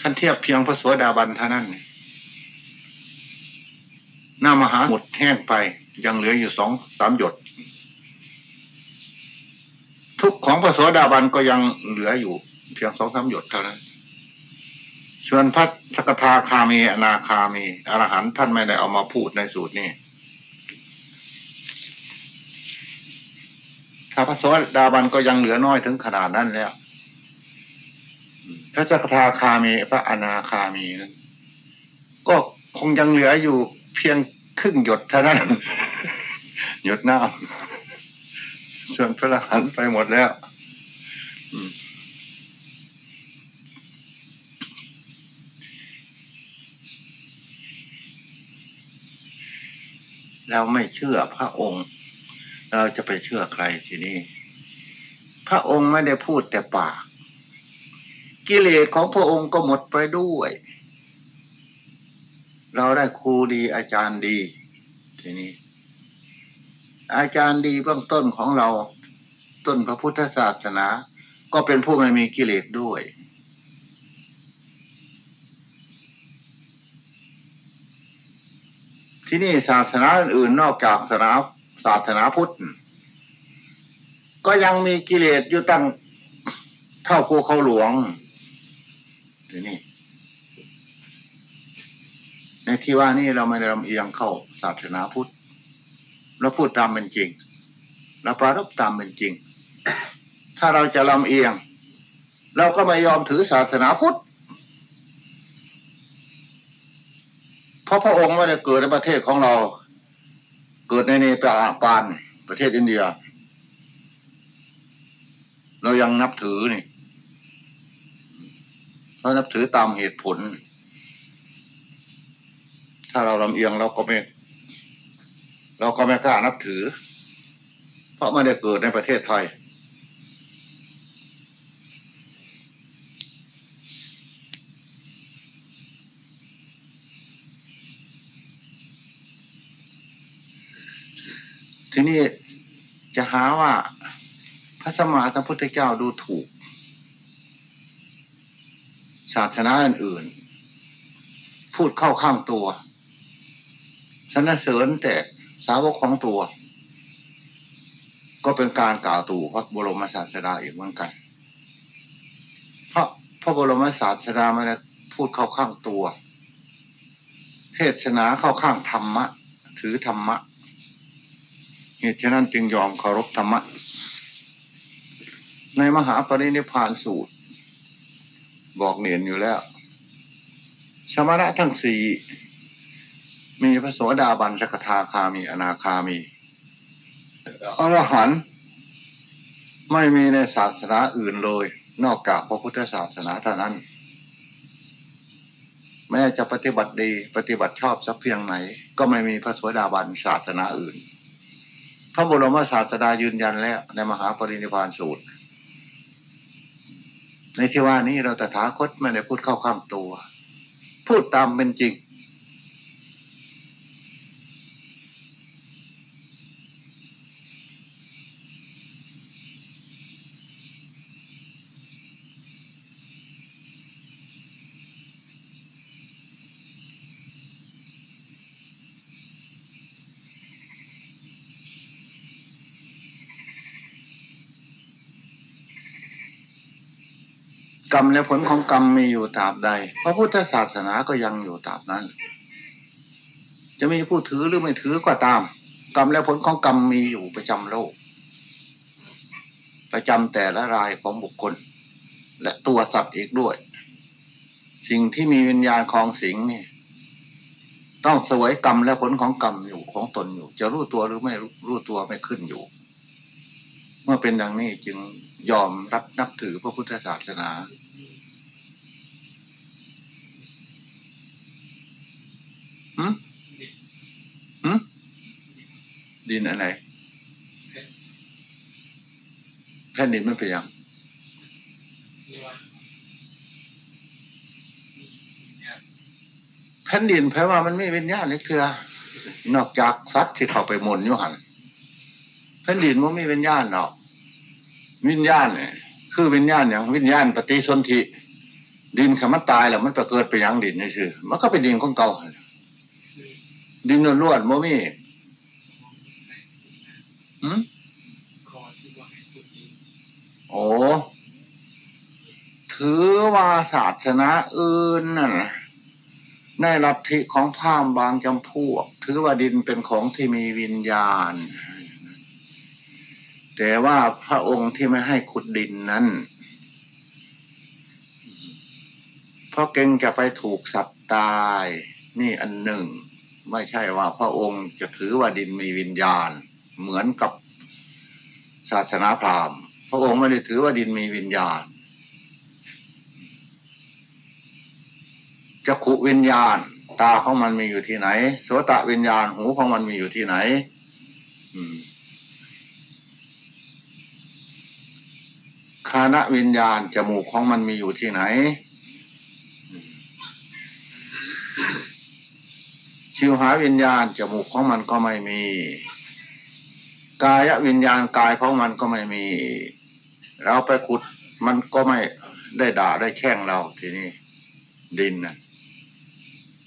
ท่านเทียบเพียงพระสวสดาบันเท่านั้นหน้ามหาหมดแห้งไปยังเหลืออยู่สองสามหยด ทุกของพระสวสดาบันก็ยังเหลืออยู่ เพียงสองสามหยดเท่านั้นส่วนพระสกทาคามีอนาคามีอรหันท่านไม่ได้เอามาพูดในสูตรนี้ถ้าพระโสดาบันก็ยังเหลือน้อยถึงขนาดนั้นแล้ว ระสกทาคามีพระอนาคามีนั้นก็คงยังเหลืออยู่เพียงครึ่งหยดเท่านั้น หยดน้ำส่วนพระอรหันต์ไปหมดแล้วเราไม่เชื่อพระองค์ เราจะไปเชื่อใครทีนี้ พระองค์ไม่ได้พูดแต่ปาก กิเลสของพระองค์ก็หมดไปด้วย เราได้ครูดีอาจารย์ดี ทีนี้ อาจารย์ดีเบื้องต้นของเรา ต้นพระพุทธศาสนา ก็เป็นผู้ไม่มีกิเลสด้วย ที่นี่ศาสนาอื่นนอกจากศาสนาศาสนาพุทธ ก็ยังมีกิเลสอยู่ตั้งเท่าภูเขาหลวง ทีนี่ในที่ว่านี่เราไม่ได้ลำเอียงเข้าศาสนาพุทธเราพูดตามเป็นจริงเราปรารบตามเป็นจริง ถ้าเราจะลำเอียง เราก็ไม่ยอมถือศาสนาพุทธเพราะพระองค์ไม่ได้เกิดในประเทศของเรา เกิดในเนปาลประเทศอินเดีย เรายังนับถือนี่ เรานับถือตามเหตุผล ถ้าเราลำเอียงเราก็ไม่เราก็ไม่กล้านับถือ เพราะไม่ได้เกิดในประเทศไทย ทีนี้จะหาว่าพระสมมาสัมพุทธเจ้าดูถูก ศาสนาอื่นๆ พูดเข้าข้างตัวสนเสริญแต่สาวกของตัว ก็เป็นการกล่าวตู่พระบรมศาสดาอีกเหมือนกัน เพราะพระบรมศาสดาไม่ได้พูดเข้าข้างตัว เทศนาเข้าข้างธรรมะ ถือธรรมะเหตุฉะนั้นจึงยอมเคารพธรรมะ ในมหาปรินิพานสูตร บอกเนียนอยู่แล้ว สมณะทั้งสี่มีพระโสดาบันสกทาคามีอนาคามีอรหันต์ไม่มีในศาสนาอื่นเลย นอกจากพระพุทธศาสนาเท่านั้น แม้จะปฏิบัติดีปฏิบัติชอบสักเพียงไหน ก็ไม่มีพระโสดาบันศาสนาอื่น พระบรมศาสดายืนยันแล้วในมหาปรินิพานสูตร ในที่ว่านี้เราตถาคตไม่ได้พูดเข้าข้างตัว พูดตามเป็นจริง รรมและผลของกรรมมีอยู่ตราบใด พระพุทธศาสนาก็ยังอยู่ตราบนั้น จะมีผู้ถือหรือไม่ถือก็ตาม กรรมและผลของกรรมมีอยู่ประจำโลก ประจำแต่ละรายของบุคคล และตัวสัตว์อีกด้วย สิ่งที่มีวิญญาณคลองสิงนี่ ต้องสวยกรรมและผลของกรรมอยู่ของตนอยู่ จะรู้ตัวหรือไม่รู้ตัวไม่ขึ้นอยู่ เมื่อเป็นดังนี้จึงยอมรับนับถือพระพุทธศาสนาหืมหืม ดินอะไรแผ่นดินมันเป็นยังแผ่นดินแปลว่ามันไม่เป็นญาณนี่คือนอกจากสัตว์ที่เข้าไปมนอยู่หันแผ่นดินมันไม่เป็นญาณหรอกวิญญาณเนี่ยคือวิญญาณอย่างวิญญาณปฏิสนธิดินคำมันตายแล้วมันจะเกิดไปยังดินนี่คือมันก็เป็นดินของเก่าดินล้วนๆโมมี่ หืมโอ้ถือว่าศาสนาอื่นน่ะในลัทธิของพามบางจำพวก ถือว่าดินเป็นของที่มีวิญญาณ แต่ว่าพระองค์ที่ไม่ให้ขุดดินนั้นเพราะเก่งจะไปถูกสัตว์ตาย นี่อันหนึ่ง ไม่ใช่ว่าพระองค์จะถือว่าดินมีวิญญาณ เหมือนกับศาสนาพราหมณ์พระองค์ไม่ได้ถือว่าดินมีวิญญาณจักขุวิญญาณ ตาของมันมีอยู่ที่ไหนโสตะวิญญาณหูของมันมีอยู่ที่ไหนคานะวิญญาณจมูกของมันมีอยู่ที่ไหน ชิวหาวิญญาณจมูกของมันก็ไม่มี กายวิญญาณกายของมันก็ไม่มี เราไปขุดมันก็ไม่ได้ด่าได้แช่งเราทีนี้ดินนะ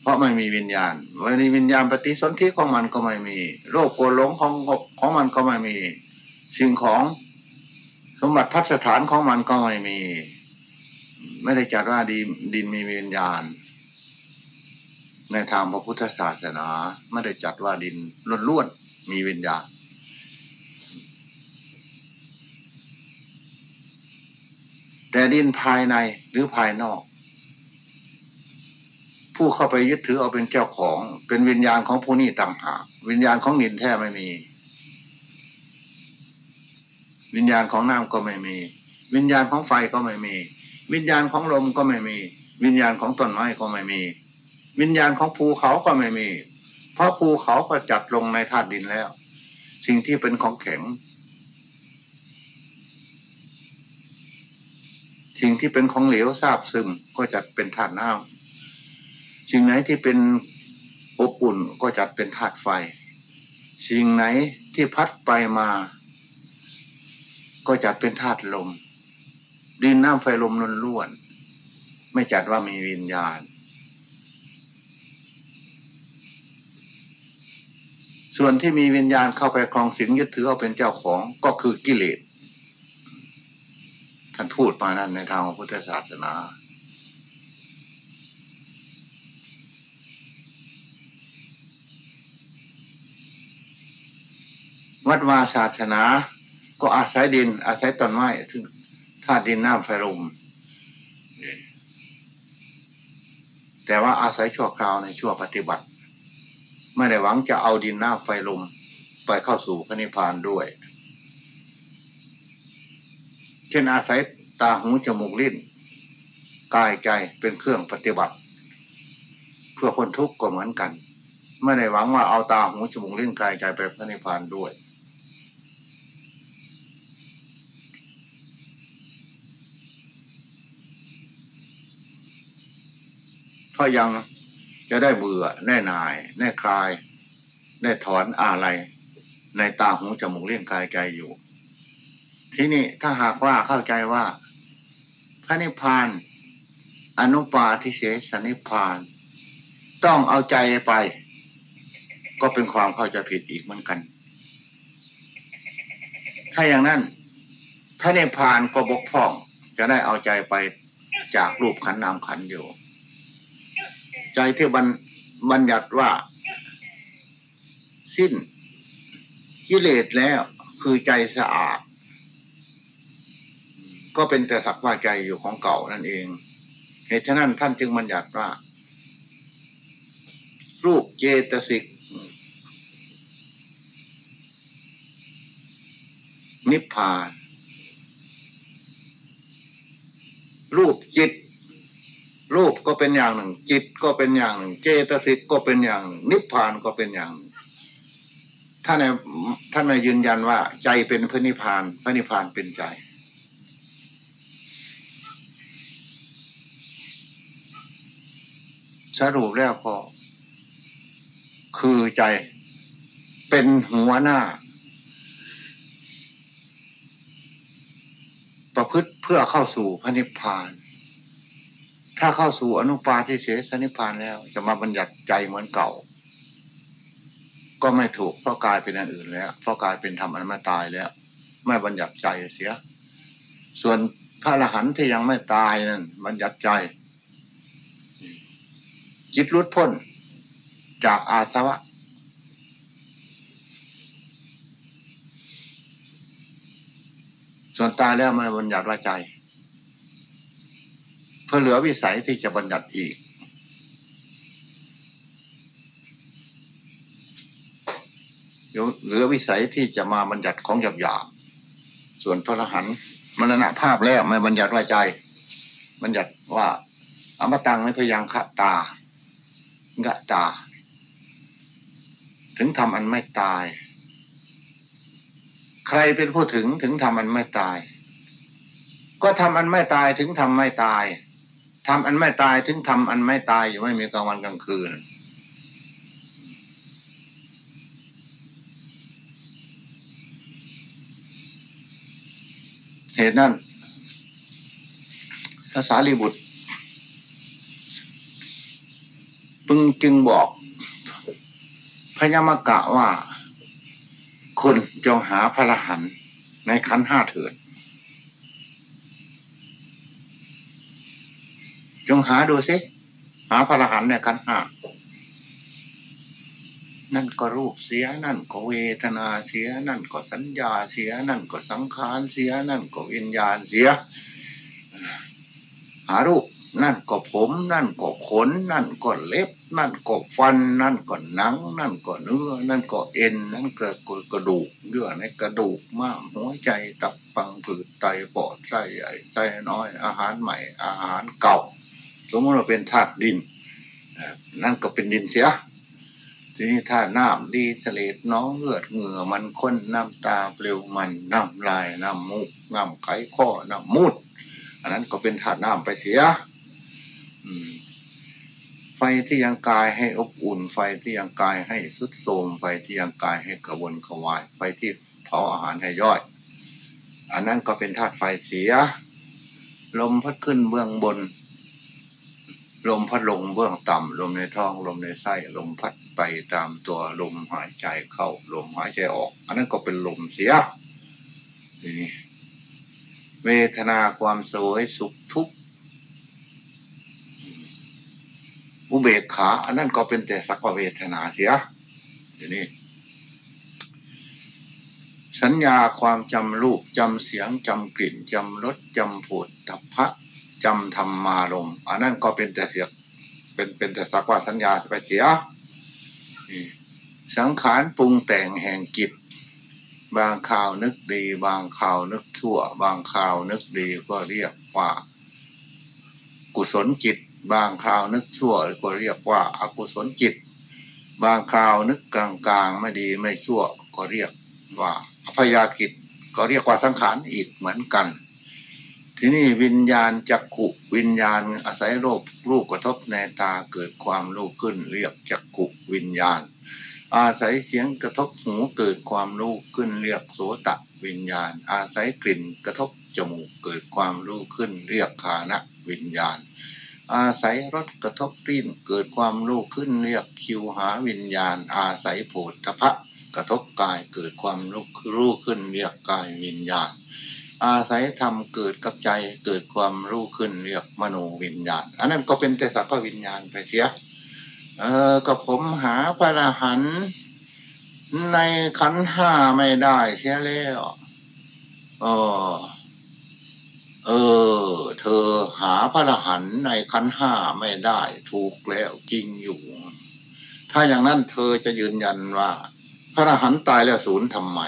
เพราะไม่มีวิญญาณวันนี้วิญญาณปฏิสนธิของมันก็ไม่มี โรคโกรหลงของของมันก็ไม่มี สิ่งของสมบัติพัฒฐานของมันก็ไม่มี ไม่ได้จัดว่าดินดินมีวิญญาณ ในทางพระพุทธศาสนา ไม่ได้จัดว่าดินล้วนๆมีวิญญาณ แต่ดินภายในหรือภายนอก ผู้เข้าไปยึดถือเอาเป็นเจ้าของ เป็นวิญญาณของผู้นี้ต่างหากวิญญาณของนินแท้ไม่มี วิญญาณของน้ำก็ไม่มี วิญญาณของไฟก็ไม่มี วิญญาณของลมก็ไม่มี วิญญาณของต้นไม้ก็ไม่มี วิญญาณของภูเขาก็ไม่มี เพราะภูเขาก็จัดลงในธาตุดินแล้ว สิ่งที่เป็นของแข็ง สิ่งที่เป็นของเหลวทราบซึมก็จัดเป็นธาตุน้ำสิ่งไหนที่เป็นอบอุ่นก็จัดเป็นธาตุไฟ สิ่งไหนที่พัดไปมา ก็จัดเป็นธาตุลม ดินน้ำไฟลมนล้วนไม่จัดว่ามีวิญญาณ ส่วนที่มีวิญญาณเข้าไปครองสิงยึดถือเอาเป็นเจ้าของก็คือกิเลสานพูดมานั้นในทางของพุทธศาสนา วัดวาศาสนา ก็อาศัยดิน อาศัยต้นไม้ถึงธาตุดินน้ำไฟลมแต่ว่าอาศัยชั่วคราวในชั่วปฏิบัติ ไม่ได้หวังจะเอาดินน้ำไฟลมไปเข้าสู่พระนิพพานด้วย เช่นอาศัยตาหูจมูกลิ้นกายใจเป็นเครื่องปฏิบัติ เพื่อคนทุกข์ก็เหมือนกัน ไม่ได้หวังว่าเอาตาหูจมูกลิ้นกายใจไปพระนิพพานด้วยก็ยังจะได้เบื่อแน่นาย แน่คลาย ได้ถอนอะไร ในตาหูจมูกเลี้ยงกายใจอยู่ ที่นี่ถ้าหากว่าเข้าใจว่า พระนิพพาน อนุปาทิเสสนิพพาน ต้องเอาใจไป ก็เป็นความเข้าใจผิดอีกเหมือนกัน ถ้าอย่างนั้น พระนิพพานก็บกพร่อง จะได้เอาใจไปจากรูปขันนามขันอยู่ ใจที่บันบัญญัติว่า สิ้นกิเลสแล้วคือใจสะอาด ก็เป็นแต่สักว่าใจอยู่ของเก่านั่นเอง เหตุฉะนั้นท่านจึงบัญญัติว่า รูปเจตสิก นิพพาน รูปจิต รูปก็เป็นอย่างหนึ่ง จิตก็เป็นอย่างหนึ่ง เจตสิกก็เป็นอย่างหนึ่ง นิพพานก็เป็นอย่างหนึ่งท่านท่านมายืนยันว่าใจเป็นพระนิพพาน พระนิพพานเป็นใจ สรุปแล้วก็ คือใจเป็นหัวหน้า ประพฤติเพื่อเข้าสู่พระนิพพาน ถ้าเข้าสู่อนุปาทิเสสนิพพานแล้ว จะมาบัญญัติใจเหมือนเก่า ก็ไม่ถูกเพราะกลายเป็นอันอื่นแล้ว เพราะกลายเป็นธรรมอันม่ตายแล้ว ไม่บัญญัติใจเสีย ส่วนพระอรหันต์ที่ยังไม่ตายนั่นบัญญัติใจ จิตรุดพ้น จากอาสวะ ส่วนตายแล้วม่บัญญัติว่าใจ เพื่อเหลือวิสัยที่จะบัญญัติอีก เหลือวิสัยที่จะมาบัญญัติของหยาบหยาบส่วนพระรหันมรณะภาพแล้วไม่บัญญัติว่าใจ บัญญัติว่าอมตังไม่พยังขะตา กะตา ถึงทำอันไม่ตาย ใครเป็นผู้ถึงถึงทำอันไม่ตาย ก็ทำอันไม่ตายถึงทำไม่ตายทำอันไม่ตายถึงทำอันไม่ตายอยู่ไม่มีกลางวันกลางคืนเหตุนั้นภาษาลีบุตรพึง จึงบอก พญามกะว่าคุณจงหาพระรหันในขันห้าเถิด จงหาดูสิหาพระรหันต์เนี่ยกันห้านั่นก็รูปเสียนั่นก็เวทนาเสีย นั่นก็สัญญาเสีย นั่นก็สังขารเสีย นั่นก็วิญญาณเสีย หารูป นั่นก็ผม นั่นก็ขน นั่นก็เล็บ นั่นก็ฟัน นั่นก็หนัง นั่นก็เนื้อ นั่นก็เอ็น นั่นก็กระดูกเยื่อในกระดูกม้ามหัวใจตับปังผืดไตปอดไส้ใหญ่ไส้น้อย อาหารใหม่ อาหารเก่า สมมติเราเป็นธาตุดินนั่นก็เป็นดินเสีย ทีนี้ธาตุน้ำดีทะเลน้องเลือดเหงื่อมันข้นน้ำตาเปลวมันน้ำลายน้ำมูกน้ำไขข้อน้ำมูด อันนั้นก็เป็นธาตุน้ำไปเสีย ไฟที่ยังกายให้อบอุ่น ไฟที่ยังกายให้สุดโทมไฟที่ยังกายให้กระวนกระวาย ไฟที่เผาอาหารให้ย่อย อันนั้นก็เป็นธาตุไฟเสีย ลมพัดขึ้นเบื้องบน ลมพัดลงเบื้องต่ำลมในท้อง ลมในไส้ ลมพัดไปตามตัวลมหายใจเข้า ลมหายใจออก อันนั้นก็เป็นลมเสียนี่เวทนาความสวยสุขทุกข์ อุเบกขา อันนั้นก็เป็นแต่สักวาเวทนาเสียทีนี้ สัญญาความจำรูปจำเสียงจำกลิ่นจำรสจำผดตัพพะจำธรรมาลมอันนั้นก็เป็นแต่เสียเป็นเป็นแต่สักว่าสัญญาไปเสียสังขารปรุงแต่งแห่งจิตบางข่าวนึกดี บางข่าวนึกชั่ว บางข่าวนึกดีก็เรียกว่า กุศลจิต บางข่าวนึกชั่วก็เรียกว่าอากุศลจิต บางคราวนึกกลางกลางไม่ดีไม่ชั่วก็เรียกว่าอภยากิจก็เรียกว่าสังขารอีกเหมือนกัน ทีนี้วิญญาณจักขุวิญญาณอาศัยโรครูปกระทบในตาเกิดความรู้ขึ้น เรียกจักขุวิญญาณ อาศัยเสียงกระทบหูเกิดความรู้ขึ้น เรียกโสตะวิญญาณ อาศัยกลิ่นกระทบจมูกเกิดความรู้ขึ้น เรียกคานะวิญญาณ อาศัยรสกระทบติ้นเกิดความรู้ขึ้นเรียกคิวหาวิญญาณ อาศัยโผฏฐพะกระทบกายเกิดความรู้ขึ้นเรียกกายวิญญาณ อาศัยธรรมเกิดกับใจเกิดความรู้ขึ้นเรียกมโนวิญญาณ อันนั้นก็เป็นแต่สักวิญญาณไปเสียเออกับผมหาพระหันในขันห้าไม่ได้เสียแล้วเออ เออ เธอหาพระรหันในขันห้าไม่ได้ถูกแล้วจริงอยู่ ถ้าอย่างนั้นเธอจะยืนยันว่า พระรหันต์ตายแล้วศูนย์ทำไม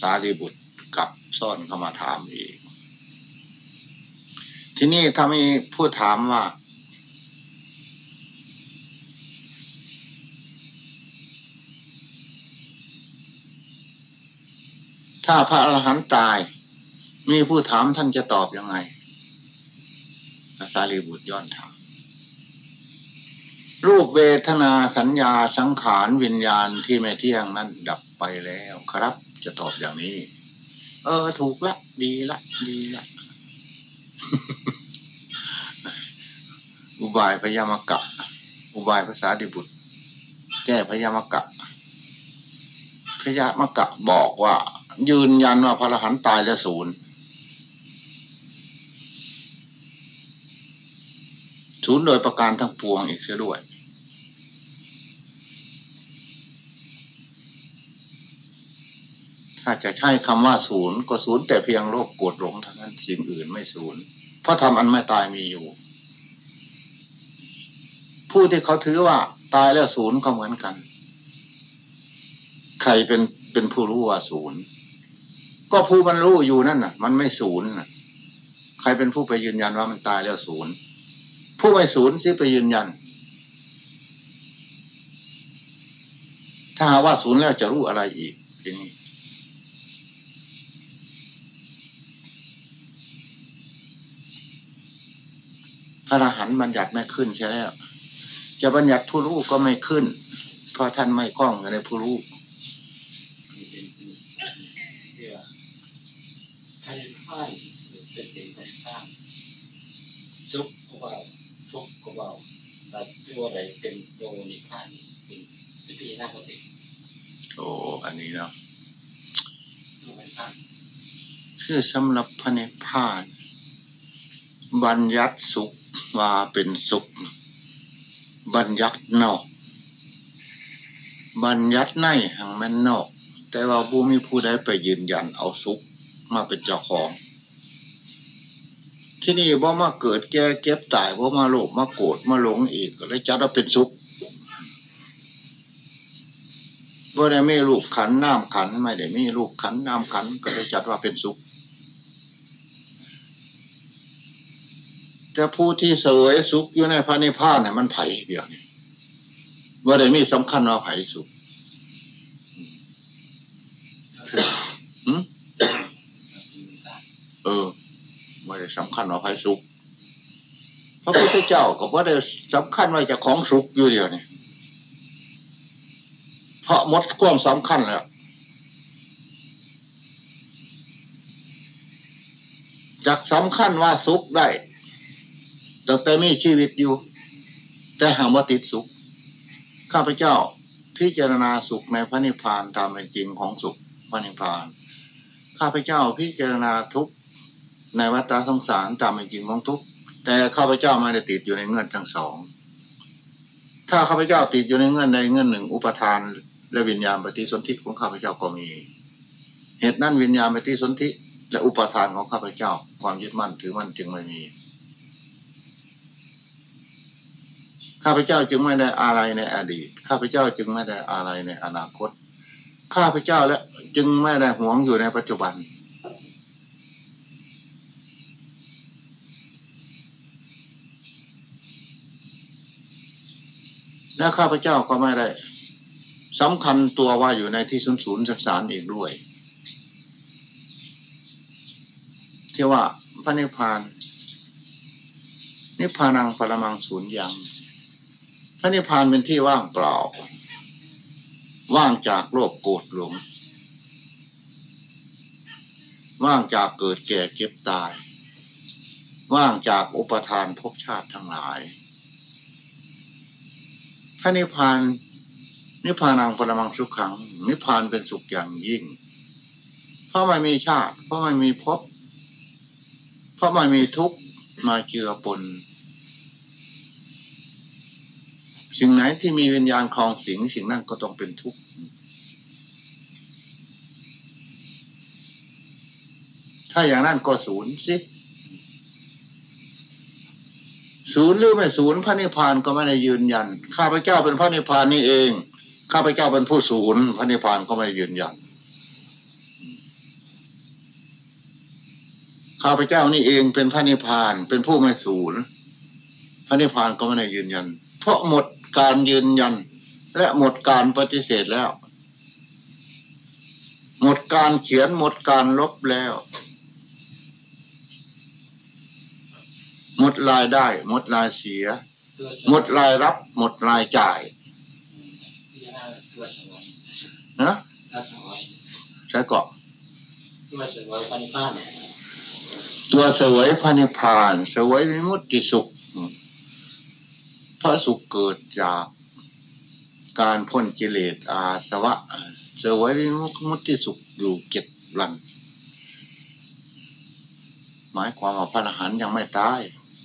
สารีบุตรกับซ่อนเข้ามาถามอีก ที่นี่ถ้ามีผู้ถามว่า ถ้าพระอรหันต์ตาย มีผู้ถามท่านจะตอบยังไงสารีบุตรย้อนถามรูปเวทนาสัญญาสังขารวิญญาณที่ไม่เที่ยงนั้นดับไปแล้วครับ จะตอบอย่างนี้ เออ ถูกละ ดีละ ดีละอุบายพยามกะ อุบายภาษาดิบุตร แก้พยามกะพยามกะบอกว่า ยืนยันว่าพระอรหันต์ตายแล้วศูนย์ ศูนย์โดยประการทั้งปวงอีกเสียด้วย ถ้าจะใช้คำว่าศูนย์ก็ศูนย์แต่เพียงโลกโกรธหลงเท่านั้นสิ่งอื่นไม่ศูนย์เพราะทำอันไม่ตายมีอยู่ ผู้ที่เขาถือว่าตายแล้วศูนย์ก็เหมือนกัน ใครเป็นเป็นผู้รู้ว่าศูนย์ ก็ผู้มันรู้อยู่นั่นน่ะ มันไม่ศูนย์น่ะ ใครเป็นผู้ไปยืนยันว่ามันตายแล้วศูนย์ ผู้ไม่ศูนย์สิไปยืนยัน ถ้าหาว่าศูนย์แล้วจะรู้อะไรอีกทีนี้พระอรหันต์บัญญัติไม่ขึ้นใช่แล้ว จะบัญญัติผู้รู้ก็ไม่ขึ้น เพราะท่านไม่คล้องในผู้รู้ท่านพ่ายเป็นสิ่งที่สร้างซุกก็ว่าทุ กก็ว่าแต่ตัวใดเป็นโยนิพานเป็นวิธีหน้าปฏิโอ้อันนี้เนาะตัวเป็นพานคือสำหรับพระนิพพาน บัญญัติสุขว่าเป็นสุข บัญญัตินอก บัญญัติในหังมันนอก แต่ว่าบูมีผู้ใดไปยืนยันเอาสุขมาเป็นเจ้าของ ที่นี่บ่มาเกิดแก่เก็บตายบ่มาโลภมาโกรธมาหลงอีกก็เลยจัดว่าเป็นสุขบ่ได้ไม่ลูกขันน้ำขันไม่ได้มีลูกขันน้ำขันก็เลยจัดว่าเป็นสุข แต่ผู้ที่เสวยสุขอยู่ในพระนิพพานเนี่ยมันไผ่เดียวนี่ว่าได้มีสำคัญว่าไผ่สุขเออ ว่าได้สำคัญว่าไผ่สุขพระพุทธเจ้าก็ว่าได้สำคัญว่าจะของสุขอยู่เดียวนี่เพราะมดความสำคัญแล้วจากสำคัญว่าสุขได้ตั้งแต่มีชีวิตอยู่ แต่หากว่าติดสุข ข้าพเจ้าพิจารณาสุขในพระนิพพานตามเป็นจริงของสุขพระนิพพาน ข้าพเจ้าพิจารณาทุก ในวัฏสงสารตามเป็นจริงของทุกแต่ข้าพเจ้าไม่ได้ติดอยู่ในเงื่อนทั้งสอง ถ้าข้าพเจ้าติดอยู่ในเงื่อนใดเงื่อนหนึ่ง อุปทานและวิญญาณปฏิสนธิของข้าพเจ้าก็มี เหตุนั้นวิญญาณปฏิสนธิและอุปทานของข้าพเจ้า ความยึดมั่นถือมั่นจึงไม่มี ข้าพเจ้าจึงไม่ได้อะไรในอดีต ข้าพเจ้าจึงไม่ได้อะไรในอนาคต ข้าพเจ้าและจึงไม่ได้หวงอยู่ในปัจจุบัน และข้าพเจ้าก็ไม่ได้สำคัญตัวว่าอยู่ในที่ศูนย์ศูนย์สสารอีกด้วย ที่ว่าพระนิพพาน นิพพานังปรมังศูนย์ยังพระนิพพานเป็นที่ว่างเปล่า ว่างจากโลภโกรธหลง ว่างจากเกิดแก่เก็บตาย ว่างจากอุปทานภพชาติทั้งหลาย พระนิพพานนิพพานังปรมังสุขขัง นิพพานเป็นสุขอย่างยิ่ง เพราะไม่มีชาติ เพราะไม่มีภพเพราะไม่มีทุกข์มาเจือปนสิ่งไหนที่มีวิญญาณคลองสิงสิ่งนั้นก็ต้องเป็นทุกข์ถ้าอย่างนั้นก็ศูนย์สิ ศูนย์หรือไม่ศูนย์พระนิพพานก็ไม่ได้ยืนยัน ข้าพเจ้าเป็นพระนิพพานนี่เอง ข้าพเจ้าเป็นผู้ศูนย์พระนิพพานก็ไม่ยืนยัน ข้าพเจ้านี่เองเป็นพระนิพพานเป็นผู้ไม่ศูนย์พระนิพพานก็ไม่ได้ยืนยัน เพราะหมดการยืนยัน และหมดการปฏิเสธแล้ว หมดการเขียนหมดการลบแล้ว หมดรายได้ หมดรายเสีย หมดรายรับ หมดรายจ่ายนะใช่ก่อนตัวเสวยพันิพานตัวเสวยพันิพานเสวยวิมุตติสุข พระสุขเกิดจากการพ้นกิเลสอาสวะเสวยมุติสุขอยู่เก็ดลันหมายความว่าพระอรหันต์ยังไม่ตาย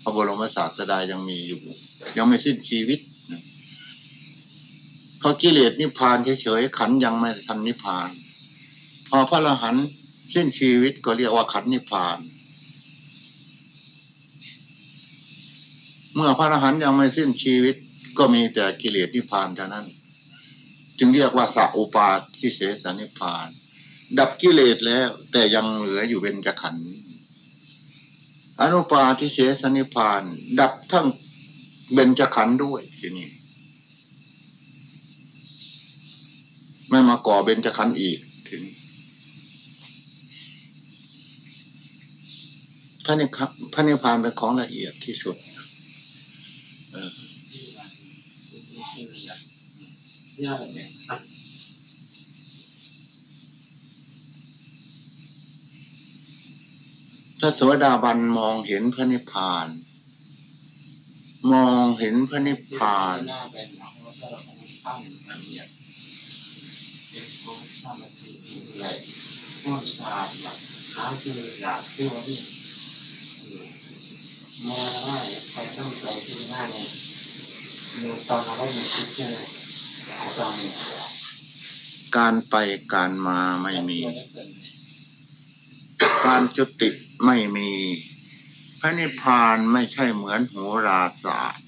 พระบรมศาสดายังมีอยู่ ยังไม่สิ้นชีวิตเพราะกิเลสนิพพานเฉยๆขันยังไม่ทันนิพพาน พอพระอรหันต์สิ้นชีวิตก็เรียกว่าขันนิพพาน เมื่อพระอรหันต์ยังไม่สิ้นชีวิต ก็มีแต่กิเลสนิพพานเท่านั้น จึงเรียกว่าสัอุปาทิเสสนิพพาน ดับกิเลสแล้วแต่ยังเหลืออยู่เป็นจะขันธ์ อนุปาทิเสสนิพาน ดับทั้งเบญจขันธ์ด้วยทีนี้ไม่มาก่อเบญจขันธ์อีกทีนี้พระนิพพานพระนิพพานเป็นของละเอียดที่สุดเออที่มันที่มีอย่างยากเนี่ยครับ พระโสดาบันมองเห็นพระนิพพาน มองเห็นพระนิพพานหน้าเป็นหนังว่าถ้าเราตั้งละเอียดเป็นของสามัคคีใหญ่พวกาดแบบหาคืออยากที่ว่านี่มาว่าไปต้องใจที่หน้าเนี่ยมีตอนเราไม่คิดใช่ไหมตอนการไปการมาไม่มี การจุติ ไม่มี พระนิพพานไม่ใช่เหมือนโหราศาสตร์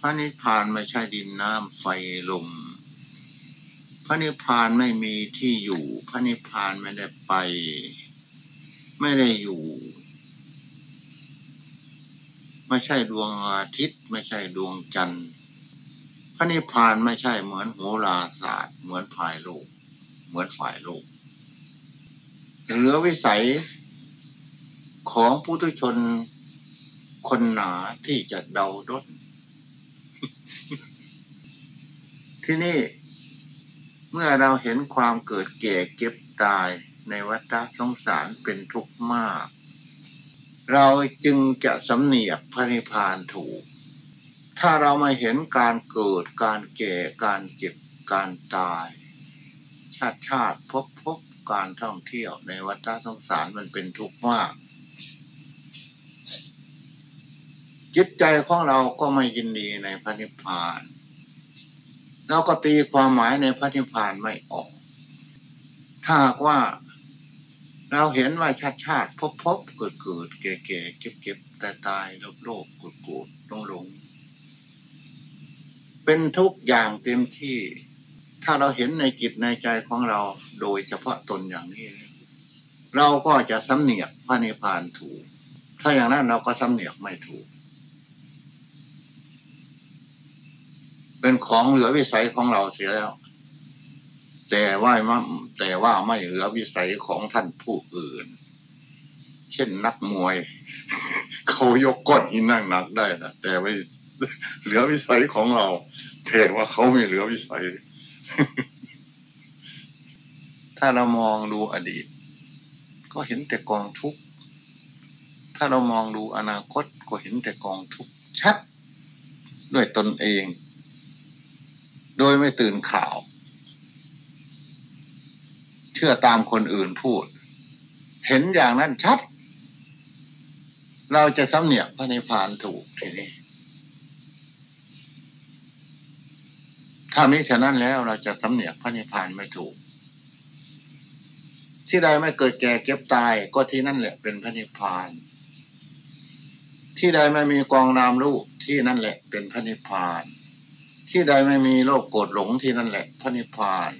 พระนิพพานไม่ใช่ดินน้ำไฟลม พระนิพพานไม่มีที่อยู่ พระนิพพานไม่ได้ไป ไม่ได้อยู่ ไม่ใช่ดวงอาทิตย์ ไม่ใช่ดวงจันทร์ พระนิพพานไม่ใช่เหมือนโหราศาสตร์ เหมือนฝ่ายโลก เหมือนฝ่ายโลกเหลือวิสัย ของผู้ทุชนคนหนาที่จะเดาดนที่นี่เมื่อเราเห็นความเกิดแก่เก็บตายในวัฏสงสารเป็นทุกข์มาก เราจึงจะสำเนียกพระนิพพานถูก ถ้าเราไม่เห็นการเกิดการแก่การเจ็บการตาย ชาติชาติพบพบการท่องเที่ยวในวัฏสงสารมันเป็นทุกข์มาก จิตใจของเราก็ไม่ยินดีในพระนิพพานเราก็ตีความหมายในพระนิพพานไม่ออก ถ้าหากว่าเราเห็นว่าชาติชาติพบพบเกิดเกิดแก่แก่เก็บเก็บตายตายโลภโลภโกรธโกรธหลงหลงเป็นทุกอย่างเต็มที่ ถ้าเราเห็นในจิตในใจของเราโดยเฉพาะตนอย่างนี้ เราก็จะสำเนียกพระนิพพานถูก ถ้าอย่างนั้นเราก็สำเนียกไม่ถูก เป็นของเหลือวิสัยของเราเสียแล้ว แต่ว่าไม่แต่ว่าไม่เหลือวิสัยของท่านผู้อื่น เช่นนักมวย เขายกก้อนหินนั่งหนักได้นะแต่ไม่เหลือวิสัยของเราแต่ว่าเขาไม่เหลือวิสัย ถ้าเรามองดูอดีต ก็เห็นแต่กองทุกข์ถ้าเรามองดูอนาคตก็เห็นแต่กองทุกข์ชัดด้วยตนเอง โดยไม่ตื่นข่าว เชื่อตามคนอื่นพูด เห็นอย่างนั้นชัด เราจะสำเนียกพระนิพพานถูกทีนี้ ถ้ามิฉะนั้นแล้วเราจะสำเนียกพระนิพพานไม่ถูก ที่ใดไม่เกิดแก่เก็บตายก็ที่นั่นแหละเป็นพระนิพพานที่ใดไม่มีกองนามรูปที่นั่นแหละเป็นพระนิพพาน ที่ใดไม่มีโลภโกรธหลงที่นั่นแหละพระนิพพาน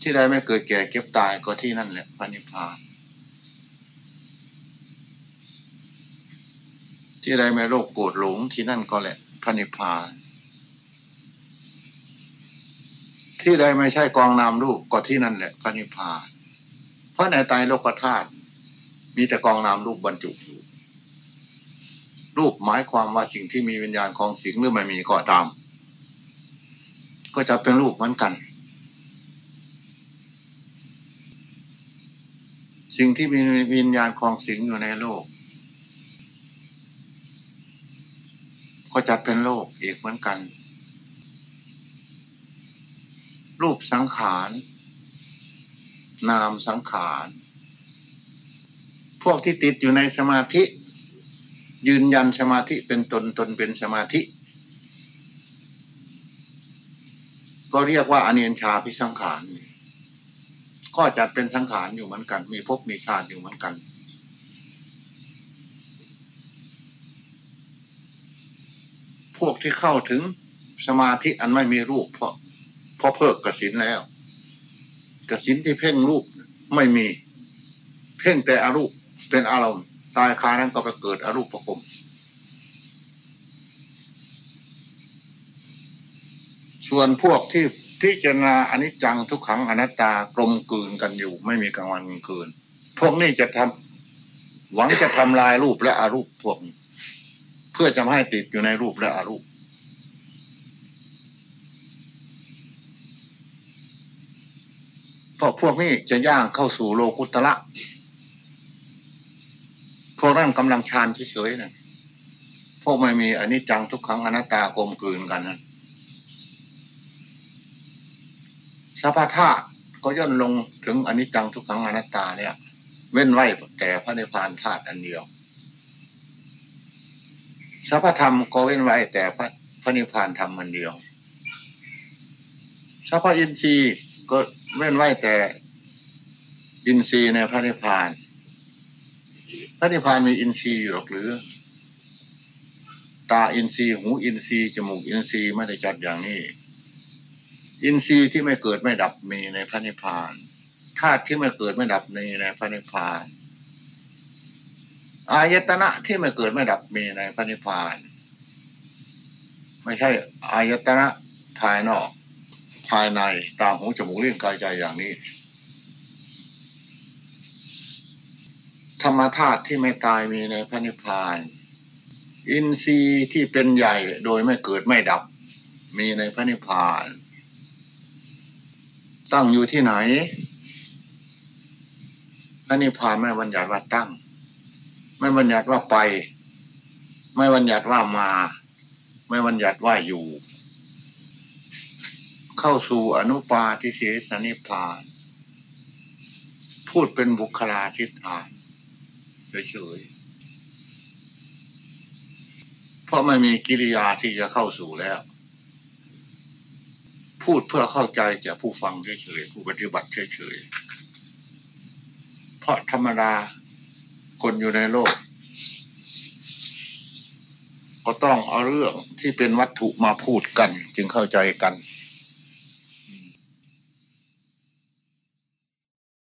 ที่ใดไม่เกิดแก่เก็บตายก็ที่นั่นแหละพระนิพพาน ที่ใดไม่โลภโกรธหลงที่นั่นก็แหละพระนิพพาน ที่ใดไม่ใช่กองนามรูปก็ที่นั่นแหละพระนิพพาน เพราะในตายโลกธาตุมีแต่กองนามรูปบรรจุอยู่ รูปหมายความว่าสิ่งที่มีวิญญาณของสิ่งหรือไม่มีก็ตาม ก็จะเป็นรูปเหมือนกัน สิ่งที่มีวิญญาณของสิงอยู่ในโลก ก็จัดเป็นโลกอีกเหมือนกัน รูปสังขาร นามสังขาร พวกที่ติดอยู่ในสมาธิ ยืนยันสมาธิเป็นตนตนเป็นสมาธิ ก็เรียกว่าอเนียนชาพิสังขาร ก็จัดเป็นสังขารอยู่เหมือนกัน มีภพมีชาติอยู่เหมือนกัน พวกที่เข้าถึงสมาธิอันไม่มีรูป เพราะเพราะเพิกกสินแล้วกสินที่เพ่งรูปไม่มี เพ่งแต่อารูปเป็นอารมณ์ ตายคานั้นก็ไปเกิดอรูปประคมส่วนพวกที่พิจารณาอนิจจังทุกขังอนัตตากลมกลืนกันอยู่ ไม่มีกลางวันกลางคืน พวกนี้จะทำหวังจะทำลายรูปและอรูปพวกนี้เพื่อจะไม่ให้ติดอยู่ในรูปและอรูป เพราะพวกนี้จะย่างเข้าสู่โลกุตละ พวกนั้นกำลังชานเฉยๆนะพวกไม่มีอนิจจังทุกขังอนัตตากลมกลืนกันนะสัพพะก็ย่นลงถึงอนิจจังทุกขังอนัตตาเนี่ย เว้นไว้แต่พระนิพพานธาตุอันเดียวสัพพธรรมก็เว้นไว้แต่พระพระนิพพานธรรมอันเดียวสัพพอินทรีย์ก็เว้นไว้แต่อินทรีย์ในพระนิพพาน ระนิพพานมีอินทรีย์อยู่หรอกหรือ ตาอินทรีย์หูอินทรีย์จมูกอินทรีย์ไม่ได้จัดอย่างนี้ อินทรีย์ที่ไม่เกิดไม่ดับมีในพระนิพพานธาตุที่ไม่เกิดไม่ดับมีในพระนิพพานอายตนะที่ไม่เกิดไม่ดับมีในพระนิพพาน ไม่ใช่อายตนะภายนอก ภายในตาหูจมูกเลี้ยงกายใจอย่างนี้ ธรรมธาตุที่ไม่ตายมีในพระนิพพาน อินทรีย์ที่เป็นใหญ่โดยไม่เกิดไม่ดับ มีในพระนิพพาน ตั้งอยู่ที่ไหนพระนิพพานไม่บัญญัติว่าตั้ง ไม่บัญญัติว่าไป ไม่บัญญัติว่ามา ไม่บัญญัติว่าอยู่ เข้าสู่อนุปาทิเสสนิพพาน พูดเป็นบุคลาธิฐาน เฉยๆเพราะไม่มีกิริยาที่จะเข้าสู่แล้ว พูดเพื่อเข้าใจจากผู้ฟังเฉยๆผู้ปฏิบัติเฉยๆเพราะธรรมดาคนอยู่ในโลก ก็ต้องเอาเรื่องที่เป็นวัตถุมาพูดกัน จึงเข้าใจกัน